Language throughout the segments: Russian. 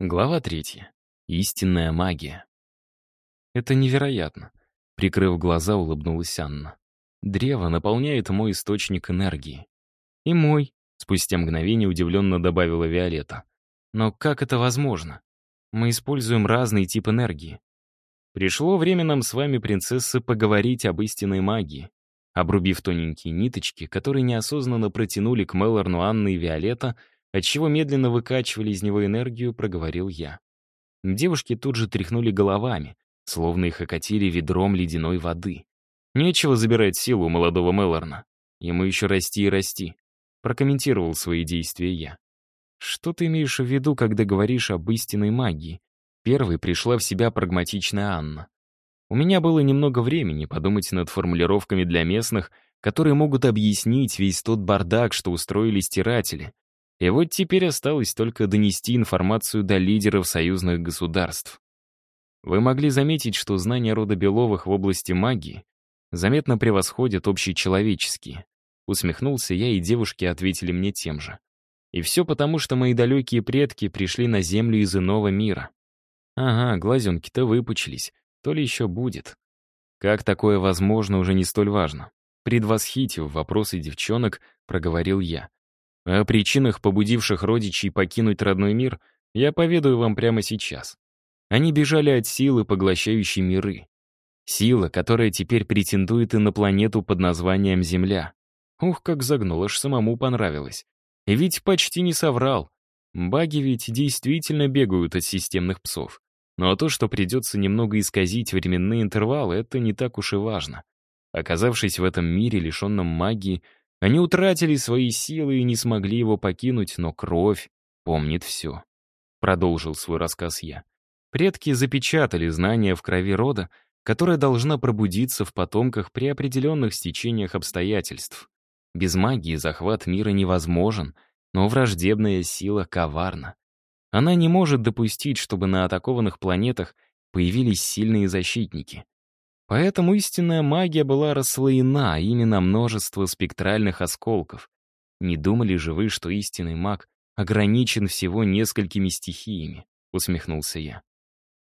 Глава третья. Истинная магия. Это невероятно. Прикрыв глаза, улыбнулась Анна. Древо наполняет мой источник энергии. И мой, спустя мгновение удивленно добавила Виолетта. Но как это возможно? Мы используем разный тип энергии. Пришло время нам с вами, принцессы, поговорить об истинной магии. Обрубив тоненькие ниточки, которые неосознанно протянули к Мелорну Анны и Виолетта, отчего медленно выкачивали из него энергию, проговорил я. Девушки тут же тряхнули головами, словно их окатили ведром ледяной воды. Нечего забирать силу у молодого Мелорна. Ему еще расти и расти. Прокомментировал свои действия я. Что ты имеешь в виду, когда говоришь об истинной магии? Первой пришла в себя прагматичная Анна. У меня было немного времени подумать над формулировками для местных, которые могут объяснить весь тот бардак, что устроили стиратели, и вот теперь осталось только донести информацию до лидеров союзных государств. Вы могли заметить, что знания рода Беловых в области магии заметно превосходят общечеловеческие. Усмехнулся я, и девушки ответили мне тем же. И все потому, что мои далекие предки пришли на Землю из иного мира. Ага, глазенки-то выпучились, то ли еще будет. Как такое возможно, уже не столь важно. Предвосхитив вопросы девчонок, проговорил я. О причинах, побудивших родичей покинуть родной мир, я поведаю вам прямо сейчас. Они бежали от силы, поглощающей миры. Сила, которая теперь претендует и на планету под названием Земля. Ух, как загнул, аж самому понравилось. И ведь почти не соврал. Баги ведь действительно бегают от системных псов. Но то, что придется немного исказить временные интервалы, это не так уж и важно. Оказавшись в этом мире, лишенном магии, они утратили свои силы и не смогли его покинуть, но кровь помнит все. Продолжил свой рассказ я. Предки запечатали знания в крови рода, которая должна пробудиться в потомках при определенных стечениях обстоятельств. Без магии захват мира невозможен, но враждебная сила коварна. Она не может допустить, чтобы на атакованных планетах появились сильные защитники. Поэтому истинная магия была расслоена ими на множество спектральных осколков. Не думали же вы, что истинный маг ограничен всего несколькими стихиями, усмехнулся я.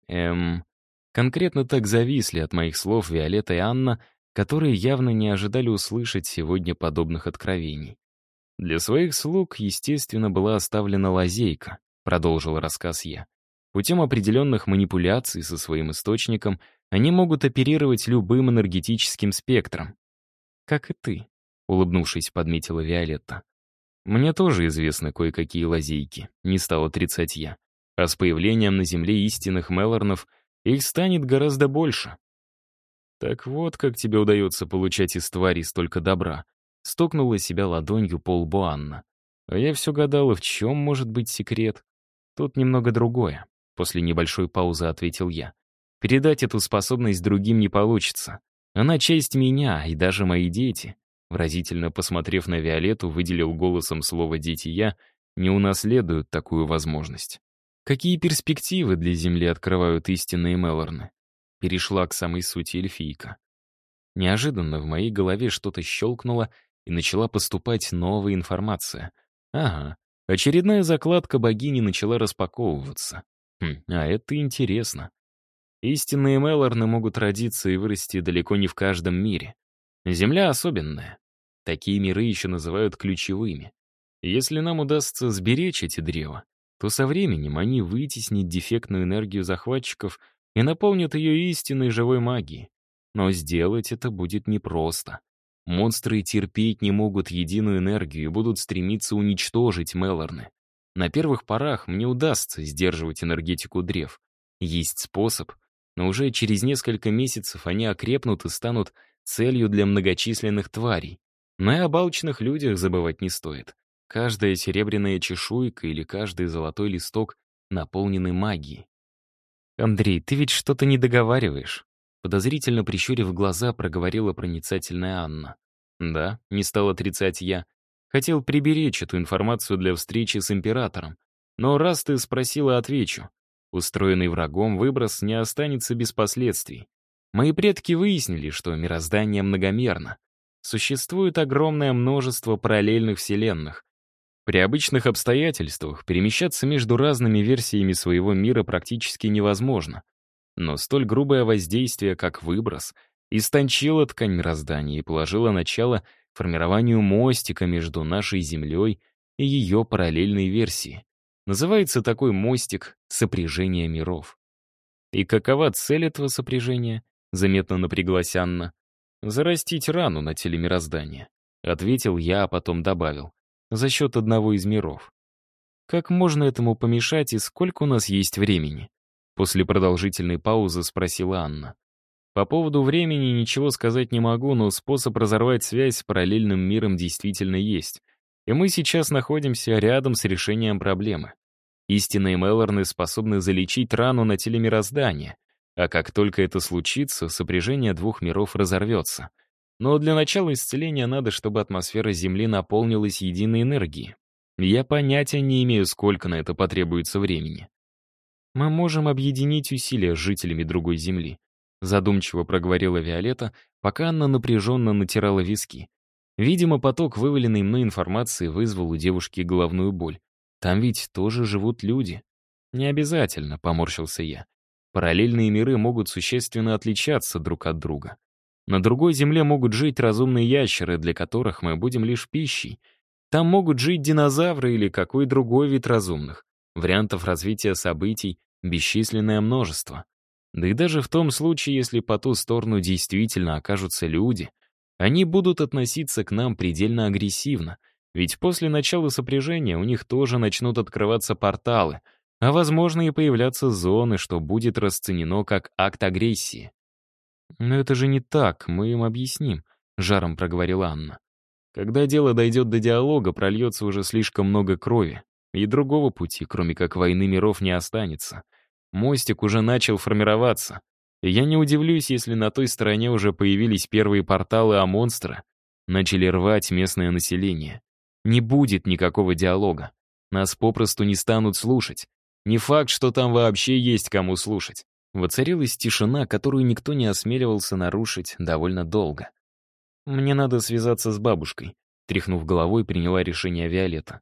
Эм, конкретно так зависли от моих слов Виолетта и Анна, которые явно не ожидали услышать сегодня подобных откровений. Для своих слуг, естественно, была оставлена лазейка, продолжил рассказ я. Путем определенных манипуляций со своим источником — они могут оперировать любым энергетическим спектром. Как и ты, улыбнувшись, подметила Виолетта. Мне тоже известны кое-какие лазейки, не стал отрицать я. А с появлением на Земле истинных Мелорнов их станет гораздо больше. Так вот, как тебе удается получать из твари столько добра. Стукнула себя ладонью по лбу Анна. А я все гадала, в чем может быть секрет. Тут немного другое. После небольшой паузы ответил я. Передать эту способность другим не получится. Она часть меня и даже мои дети. Выразительно посмотрев на Виолетту, выделил голосом слово «дети» я, не унаследуют такую возможность. Какие перспективы для Земли открывают истинные Мелорны? Перешла к самой сути эльфийка. Неожиданно в моей голове что-то щелкнуло, и начала поступать новая информация. Ага, очередная закладка богини начала распаковываться. Хм, а это интересно. Истинные Мелорны могут родиться и вырасти далеко не в каждом мире. Земля особенная. Такие миры еще называют ключевыми. Если нам удастся сберечь эти древа, то со временем они вытеснят дефектную энергию захватчиков и наполнят ее истинной живой магией. Но сделать это будет непросто. Монстры терпеть не могут единую энергию и будут стремиться уничтожить Мелорны. На первых порах мне удастся сдерживать энергетику древ. Есть способ — но уже через несколько месяцев они окрепнут и станут целью для многочисленных тварей. Но и об алчных людях забывать не стоит. Каждая серебряная чешуйка или каждый золотой листок наполнены магией. «Андрей, ты ведь что-то не договариваешь?» Подозрительно прищурив глаза, проговорила проницательная Анна. «Да», — не стал отрицать я. Хотел приберечь эту информацию для встречи с императором. Но раз ты спросила, отвечу. Устроенный врагом выброс не останется без последствий. Мои предки выяснили, что мироздание многомерно. Существует огромное множество параллельных вселенных. При обычных обстоятельствах перемещаться между разными версиями своего мира практически невозможно. Но столь грубое воздействие, как выброс, истончило ткань мироздания и положило начало формированию мостика между нашей Землей и ее параллельной версией. Называется такой мостик «сопряжение миров». И какова цель этого сопряжения? Заметно напряглась Анна. «Зарастить рану на теле мироздания», — ответил я, а потом добавил. «За счет одного из миров». «Как можно этому помешать и сколько у нас есть времени?» После продолжительной паузы спросила Анна. По поводу времени ничего сказать не могу, но способ разорвать связь с параллельным миром действительно есть. И мы сейчас находимся рядом с решением проблемы. Истинные Мелорны способны залечить рану на теле мироздания, а как только это случится, сопряжение двух миров разорвется. Но для начала исцеления надо, чтобы атмосфера Земли наполнилась единой энергией. Я понятия не имею, сколько на это потребуется времени. Мы можем объединить усилия с жителями другой Земли, Задумчиво проговорила Виолетта, пока Анна напряженно натирала виски. Видимо, поток вываленной мной информации вызвал у девушки головную боль. Там ведь тоже живут люди. Не обязательно, поморщился я. Параллельные миры могут существенно отличаться друг от друга. На другой земле могут жить разумные ящеры, для которых мы будем лишь пищей. Там могут жить динозавры или какой другой вид разумных. Вариантов развития событий бесчисленное множество. Да и даже в том случае, если по ту сторону действительно окажутся люди, они будут относиться к нам предельно агрессивно, ведь после начала сопряжения у них тоже начнут открываться порталы, а возможно и появляться зоны, что будет расценено как акт агрессии. «Но это же не так, мы им объясним», — жаром проговорила Анна. «Когда дело дойдет до диалога, прольется уже слишком много крови, и другого пути, кроме как войны миров, не останется. Мостик уже начал формироваться. Я не удивлюсь, если на той стороне уже появились первые порталы, а монстры начали рвать местное население. Не будет никакого диалога. Нас попросту не станут слушать. Не факт, что там вообще есть кому слушать. Воцарилась тишина, которую никто не осмеливался нарушить довольно долго. «Мне надо связаться с бабушкой», — тряхнув головой, приняла решение Виолетта.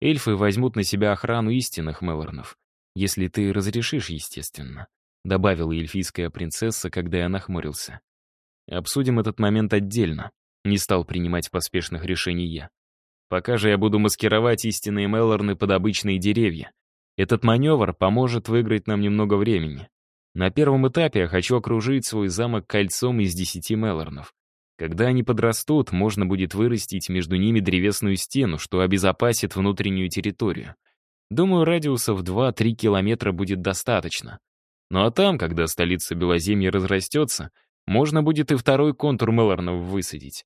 «Эльфы возьмут на себя охрану истинных Мелорнов. Если ты разрешишь, естественно», — добавила эльфийская принцесса, когда я нахмурился. «Обсудим этот момент отдельно», — не стал принимать поспешных решений я. «Пока же я буду маскировать истинные Мелорны под обычные деревья. Этот маневр поможет выиграть нам немного времени. На первом этапе я хочу окружить свой замок кольцом из десяти Мелорнов. Когда они подрастут, можно будет вырастить между ними древесную стену, что обезопасит внутреннюю территорию. Думаю, радиуса в 2-3 километра будет достаточно. Ну а там, когда столица Белоземья разрастется, можно будет и второй контур Мелорнов высадить.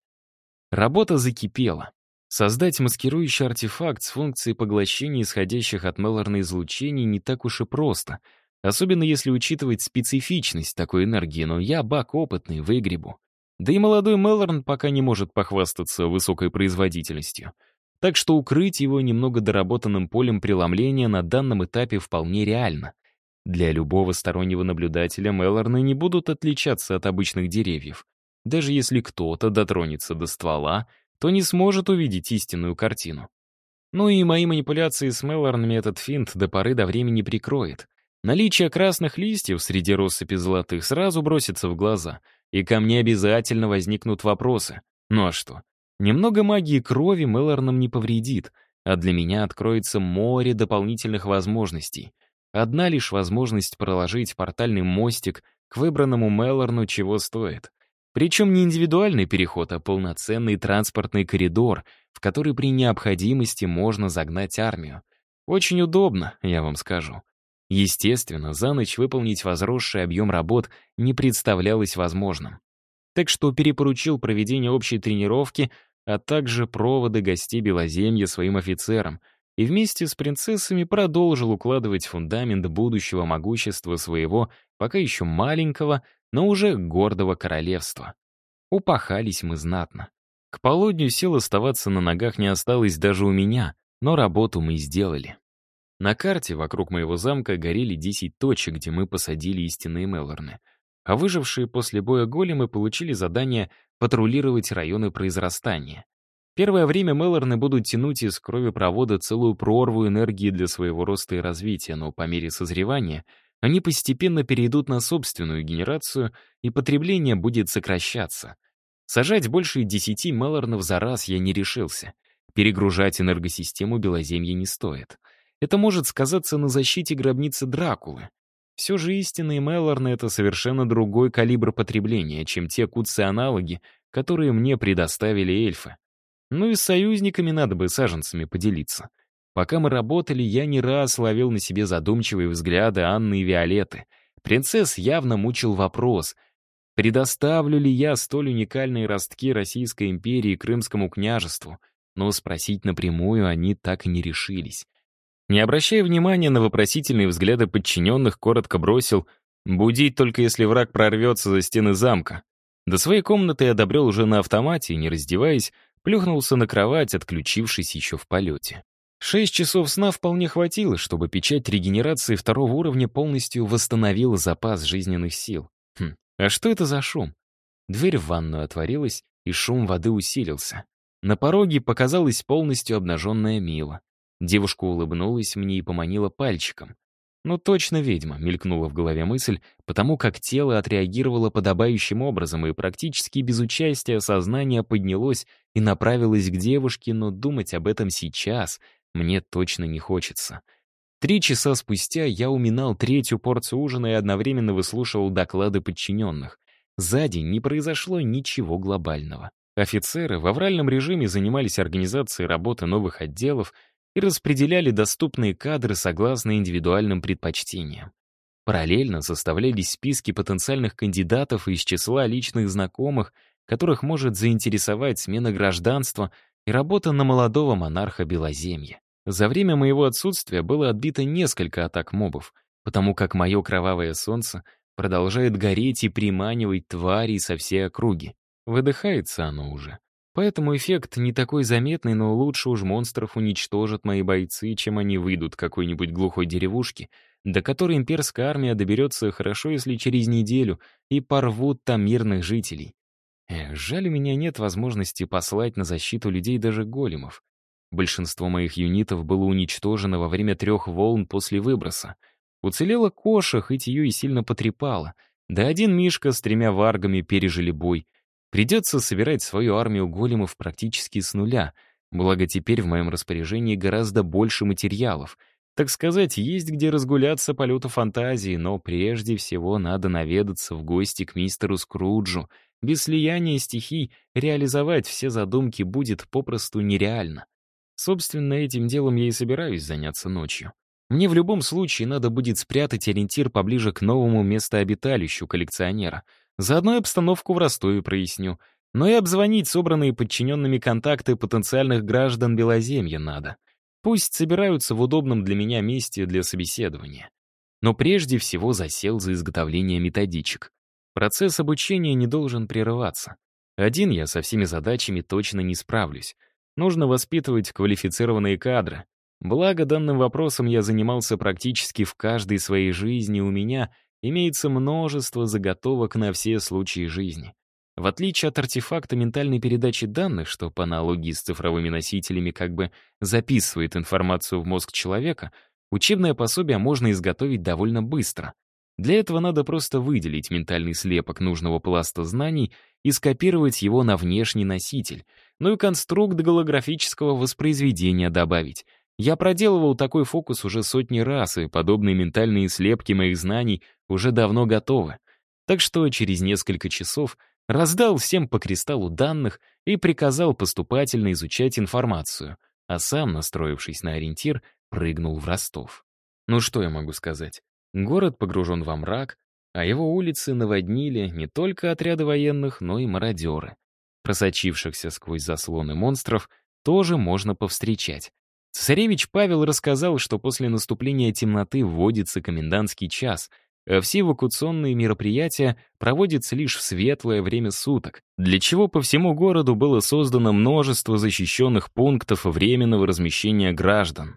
Работа закипела. Создать маскирующий артефакт с функцией поглощения исходящих от Мелорна излучений не так уж и просто, особенно если учитывать специфичность такой энергии, но я бак опытный, выгребу. Да и молодой Мелорн пока не может похвастаться высокой производительностью — так что укрыть его немного доработанным полем преломления на данном этапе вполне реально. Для любого стороннего наблюдателя Мелорны не будут отличаться от обычных деревьев. Даже если кто-то дотронется до ствола, то не сможет увидеть истинную картину. Ну и мои манипуляции с Мелорнами этот финт до поры до времени прикроет. Наличие красных листьев среди россыпи золотых сразу бросится в глаза, и ко мне обязательно возникнут вопросы. Ну а что? Немного магии крови Мелорнам не повредит, а для меня откроется море дополнительных возможностей. Одна лишь возможность проложить портальный мостик к выбранному Мелорну чего стоит. Причем не индивидуальный переход, а полноценный транспортный коридор, в который при необходимости можно загнать армию. Очень удобно, я вам скажу. Естественно, за ночь выполнить возросший объем работ не представлялось возможным. Так что перепоручил проведение общей тренировки а также проводы гостей Белоземья своим офицерам, и вместе с принцессами продолжил укладывать фундамент будущего могущества своего, пока еще маленького, но уже гордого королевства. Упахались мы знатно. К полудню сил оставаться на ногах не осталось даже у меня, но работу мы сделали. На карте вокруг моего замка горели 10 точек, где мы посадили истинные Мелорны. А выжившие после боя големы получили задание патрулировать районы произрастания. Первое время Мелорны будут тянуть из крови провода целую прорву энергии для своего роста и развития, но по мере созревания они постепенно перейдут на собственную генерацию, и потребление будет сокращаться. Сажать больше десяти Мелорнов за раз я не решился. Перегружать энергосистему Белоземья не стоит. Это может сказаться на защите гробницы Дракулы. Все же истинные Мелорны — это совершенно другой калибр потребления, чем те куцы-аналоги, которые мне предоставили эльфы. Ну и с союзниками надо бы саженцами поделиться. Пока мы работали, я не раз ловил на себе задумчивые взгляды Анны и Виолетты. Принцесс явно мучил вопрос, предоставлю ли я столь уникальные ростки Российской империи Крымскому княжеству, но спросить напрямую они так и не решились. Не обращая внимания на вопросительные взгляды подчиненных, коротко бросил «Будить только если враг прорвется за стены замка». До своей комнаты я добрел уже на автомате не раздеваясь, плюхнулся на кровать, отключившись еще в полете. Шесть часов сна вполне хватило, чтобы печать регенерации второго уровня полностью восстановила запас жизненных сил. Хм, а что это за шум? Дверь в ванную отворилась, и шум воды усилился. На пороге показалась полностью обнаженная Мила. Девушка улыбнулась мне и поманила пальчиком. «Ну точно ведьма», — мелькнула в голове мысль, потому как тело отреагировало подобающим образом и практически без участия сознание поднялось и направилось к девушке, но думать об этом сейчас мне точно не хочется. Три часа спустя я уминал третью порцию ужина и одновременно выслушивал доклады подчиненных. За день не произошло ничего глобального. Офицеры в авральном режиме занимались организацией работы новых отделов — и распределяли доступные кадры согласно индивидуальным предпочтениям. Параллельно составлялись списки потенциальных кандидатов из числа личных знакомых, которых может заинтересовать смена гражданства и работа на молодого монарха Белоземья. За время моего отсутствия было отбито несколько атак мобов, потому как мое кровавое солнце продолжает гореть и приманивать твари со всей округи. Выдыхается оно уже. Поэтому эффект не такой заметный, но лучше уж монстров уничтожат мои бойцы, чем они выйдут какой-нибудь глухой деревушки, до которой имперская армия доберется хорошо, если через неделю, и порвут там мирных жителей. Эх, жаль, у меня нет возможности послать на защиту людей даже големов. Большинство моих юнитов было уничтожено во время трех волн после выброса. Уцелела Коша, хоть ее и сильно потрепала. Да один Мишка с тремя варгами пережили бой — Придется собирать свою армию големов практически с нуля, благо теперь в моем распоряжении гораздо больше материалов. Так сказать, есть где разгуляться полету фантазии, но прежде всего надо наведаться в гости к мистеру Скруджу. Без слияния стихий реализовать все задумки будет попросту нереально. Собственно, этим делом я и собираюсь заняться ночью. Мне в любом случае надо будет спрятать ориентир поближе к новому местообиталищу коллекционера — Заодно и обстановку в Ростове проясню. Но и обзвонить собранные подчиненными контакты потенциальных граждан Белоземья надо. Пусть собираются в удобном для меня месте для собеседования. Но прежде всего засел за изготовление методичек. Процесс обучения не должен прерываться. Один я со всеми задачами точно не справлюсь. Нужно воспитывать квалифицированные кадры. Благо, данным вопросом я занимался практически в каждой своей жизни у меня имеется множество заготовок на все случаи жизни. В отличие от артефакта ментальной передачи данных, что по аналогии с цифровыми носителями как бы записывает информацию в мозг человека, учебное пособие можно изготовить довольно быстро. Для этого надо просто выделить ментальный слепок нужного пласта знаний и скопировать его на внешний носитель, ну и конструкт голографического воспроизведения добавить — я проделывал такой фокус уже сотни раз, и подобные ментальные слепки моих знаний уже давно готовы. Так что через несколько часов раздал всем по кристаллу данных и приказал поступательно изучать информацию, а сам, настроившись на ориентир, прыгнул в Ростов. Ну что я могу сказать? Город погружен во мрак, а его улицы наводнили не только отряды военных, но и мародеры. Просочившихся сквозь заслоны монстров тоже можно повстречать. Цесаревич Павел рассказал, что после наступления темноты вводится комендантский час, а все эвакуационные мероприятия проводятся лишь в светлое время суток, для чего по всему городу было создано множество защищенных пунктов временного размещения граждан.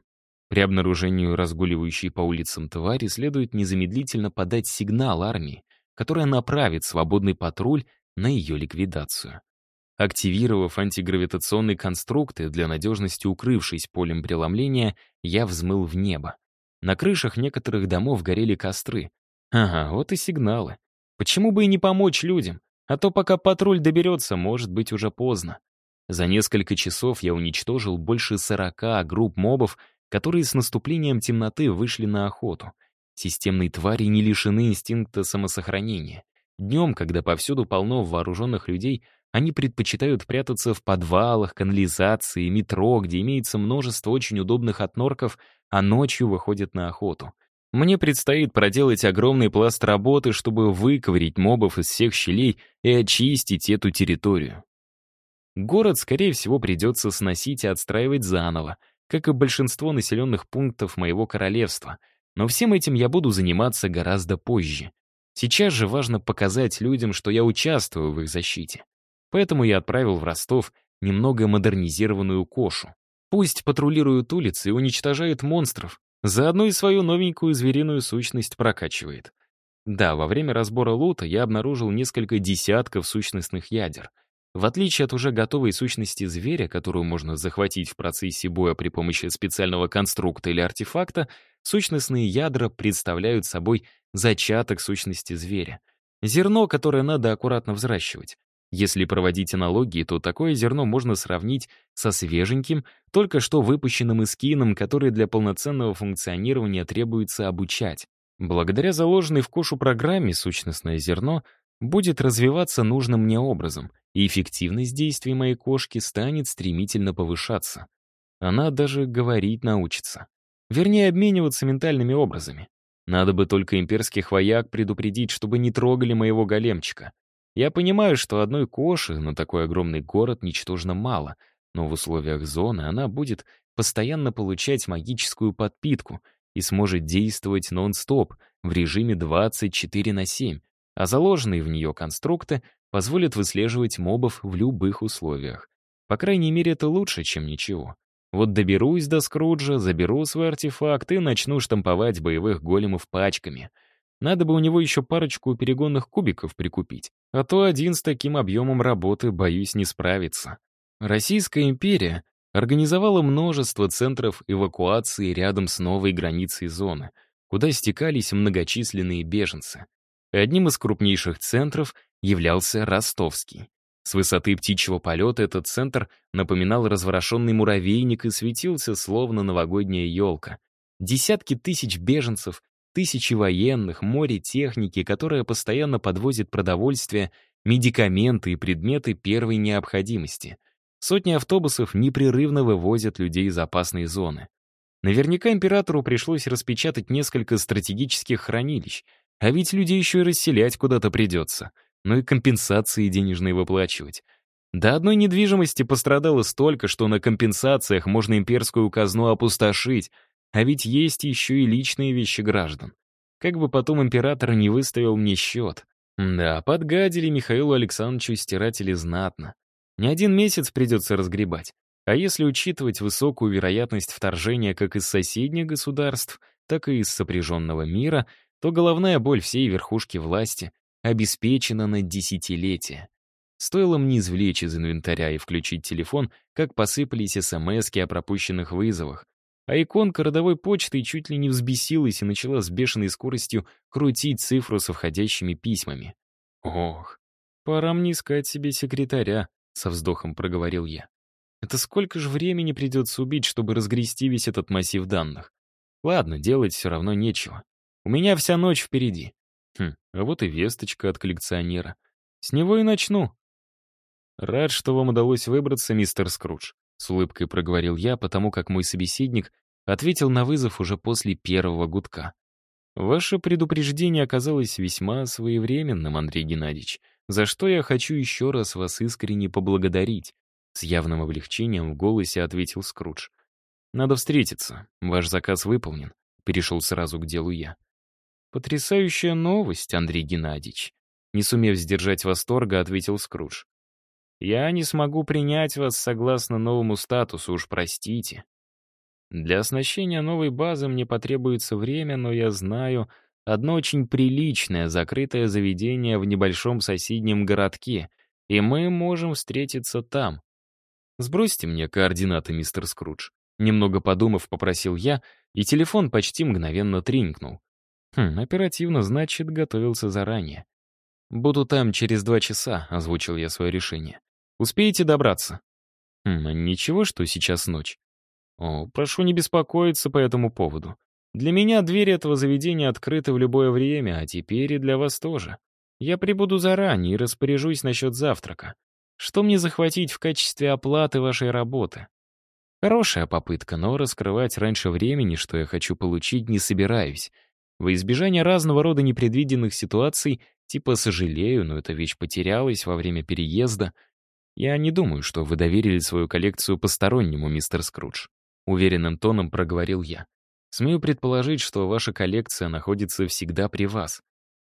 При обнаружении разгуливающей по улицам твари следует незамедлительно подать сигнал армии, которая направит свободный патруль на ее ликвидацию. Активировав антигравитационные конструкты, для надежности укрывшись полем преломления, я взмыл в небо. На крышах некоторых домов горели костры. Ага, вот и сигналы. Почему бы и не помочь людям? А то пока патруль доберется, может быть уже поздно. За несколько часов я уничтожил больше 40 групп мобов, которые с наступлением темноты вышли на охоту. Системные твари не лишены инстинкта самосохранения. Днем, когда повсюду полно вооруженных людей, они предпочитают прятаться в подвалах, канализации, метро, где имеется множество очень удобных отнорков, а ночью выходят на охоту. Мне предстоит проделать огромный пласт работы, чтобы выковырить мобов из всех щелей и очистить эту территорию. Город, скорее всего, придется сносить и отстраивать заново, как и большинство населенных пунктов моего королевства. Но всем этим я буду заниматься гораздо позже. Сейчас же важно показать людям, что я участвую в их защите. Поэтому я отправил в Ростов немного модернизированную кошу. Пусть патрулируют улицы и уничтожают монстров, заодно и свою новенькую звериную сущность прокачивает. Да, во время разбора лута я обнаружил несколько десятков сущностных ядер. В отличие от уже готовой сущности зверя, которую можно захватить в процессе боя при помощи специального конструкта или артефакта, сущностные ядра представляют собой зачаток сущности зверя. Зерно, которое надо аккуратно взращивать. Если проводить аналогии, то такое зерно можно сравнить со свеженьким, только что выпущенным эскином, который для полноценного функционирования требуется обучать. Благодаря заложенной в кошу программе сущностное зерно будет развиваться нужным мне образом, и эффективность действий моей кошки станет стремительно повышаться. Она даже говорить научится. Вернее, обмениваться ментальными образами. Надо бы только имперских вояк предупредить, чтобы не трогали моего големчика. Я понимаю, что одной коши на такой огромный город ничтожно мало, но в условиях зоны она будет постоянно получать магическую подпитку и сможет действовать нон-стоп в режиме 24 на 7, а заложенные в нее конструкты позволят выслеживать мобов в любых условиях. По крайней мере, это лучше, чем ничего. Вот доберусь до Скруджа, заберу свой артефакт и начну штамповать боевых големов пачками — надо бы у него еще парочку перегонных кубиков прикупить, а то один с таким объемом работы, боюсь, не справится. Российская империя организовала множество центров эвакуации рядом с новой границей зоны, куда стекались многочисленные беженцы. Одним из крупнейших центров являлся Ростовский. С высоты птичьего полета этот центр напоминал разворошенный муравейник и светился, словно новогодняя елка. Десятки тысяч беженцев Тысячи военных, море техники, которая постоянно подвозит продовольствие, медикаменты и предметы первой необходимости. Сотни автобусов непрерывно вывозят людей из опасной зоны. Наверняка императору пришлось распечатать несколько стратегических хранилищ, а ведь людей еще и расселять куда-то придется, ну и компенсации денежные выплачивать. До одной недвижимости пострадало столько, что на компенсациях можно имперскую казну опустошить, а ведь есть еще и личные вещи граждан. Как бы потом император не выставил мне счет. Да, подгадили Михаилу Александровичу стиратели знатно. Не один месяц придется разгребать. А если учитывать высокую вероятность вторжения как из соседних государств, так и из сопряженного мира, то головная боль всей верхушки власти обеспечена на десятилетия. Стоило мне извлечь из инвентаря и включить телефон, как посыпались смс о пропущенных вызовах, а иконка родовой почты чуть ли не взбесилась и начала с бешеной скоростью крутить цифру со входящими письмами. «Ох, пора мне искать себе секретаря», — со вздохом проговорил я. «Это сколько же времени придется убить, чтобы разгрести весь этот массив данных? Ладно, делать все равно нечего. У меня вся ночь впереди. Хм, а вот и весточка от коллекционера. С него и начну». «Рад, что вам удалось выбраться, мистер Скрудж. С улыбкой проговорил я, потому как мой собеседник ответил на вызов уже после первого гудка. «Ваше предупреждение оказалось весьма своевременным, Андрей Геннадьевич, за что я хочу еще раз вас искренне поблагодарить», с явным облегчением в голосе ответил Скрудж. «Надо встретиться. Ваш заказ выполнен», — перешел сразу к делу я. «Потрясающая новость, Андрей Геннадьевич», — не сумев сдержать восторга, ответил Скрудж. Я не смогу принять вас согласно новому статусу, уж простите. Для оснащения новой базы мне потребуется время, но я знаю одно очень приличное закрытое заведение в небольшом соседнем городке, и мы можем встретиться там. Сбросьте мне координаты, мистер Скрудж. Немного подумав, попросил я, и телефон почти мгновенно тринкнул. Хм, оперативно, значит, готовился заранее. «Буду там через два часа», — озвучил я свое решение. «Успеете добраться?» «Хм, ничего, что сейчас ночь?» «О, прошу не беспокоиться по этому поводу. Для меня двери этого заведения открыты в любое время, а теперь и для вас тоже. Я прибуду заранее и распоряжусь насчет завтрака. Что мне захватить в качестве оплаты вашей работы?» Хорошая попытка, но раскрывать раньше времени, что я хочу получить, не собираюсь. Во избежание разного рода непредвиденных ситуаций, типа «сожалею, но эта вещь потерялась во время переезда», я не думаю, что вы доверили свою коллекцию постороннему, мистер Скрудж. Уверенным тоном проговорил я. Смею предположить, что ваша коллекция находится всегда при вас.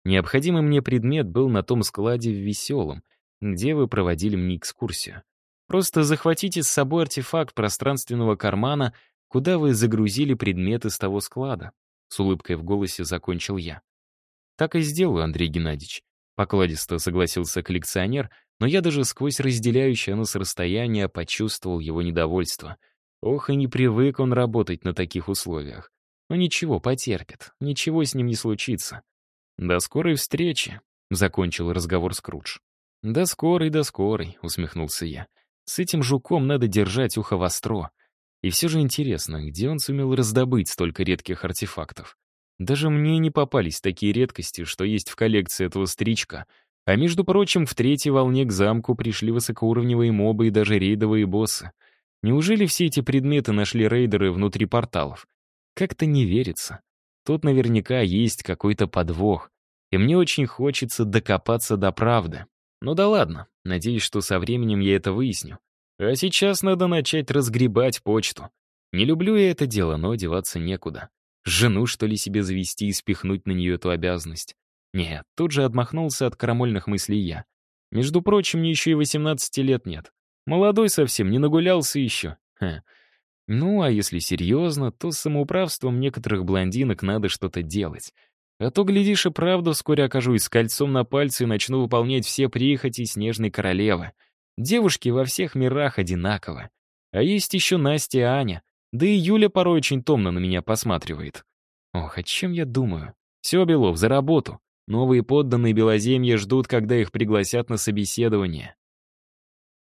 Необходимый мне предмет был на том складе в Веселом, где вы проводили мне экскурсию. Просто захватите с собой артефакт пространственного кармана, куда вы загрузили предметы с того склада. С улыбкой в голосе закончил я. «Так и сделаю, Андрей Геннадьевич», — покладисто согласился коллекционер, но я даже сквозь разделяющее нас расстояние почувствовал его недовольство. Ох, и не привык он работать на таких условиях. Но ничего, потерпит, ничего с ним не случится. «До скорой встречи», — закончил разговор Скрудж. «До скорой, до скорой», — усмехнулся я. «С этим жуком надо держать ухо востро. И все же интересно, где он сумел раздобыть столько редких артефактов? Даже мне не попались такие редкости, что есть в коллекции этого стричка. А между прочим, в третьей волне к замку пришли высокоуровневые мобы и даже рейдовые боссы. Неужели все эти предметы нашли рейдеры внутри порталов? Как-то не верится. Тут наверняка есть какой-то подвох. И мне очень хочется докопаться до правды. Ну да ладно, надеюсь, что со временем я это выясню. А сейчас надо начать разгребать почту. Не люблю я это дело, но деваться некуда. Жену, что ли, себе завести и спихнуть на нее эту обязанность? Нет, тут же отмахнулся от карамольных мыслей я. Между прочим, мне еще и 18 лет нет. Молодой совсем, не нагулялся еще. Ха. Ну, а если серьезно, то с самоуправством некоторых блондинок надо что-то делать. А то, глядишь, и правда вскоре окажусь с кольцом на пальце и начну выполнять все прихоти снежной королевы. Девушки во всех мирах одинаковы. А есть еще Настя и Аня. Да и Юля порой очень томно на меня посматривает. Ох, о чем я думаю? Все, Белов, за работу. Новые подданные Белоземья ждут, когда их пригласят на собеседование.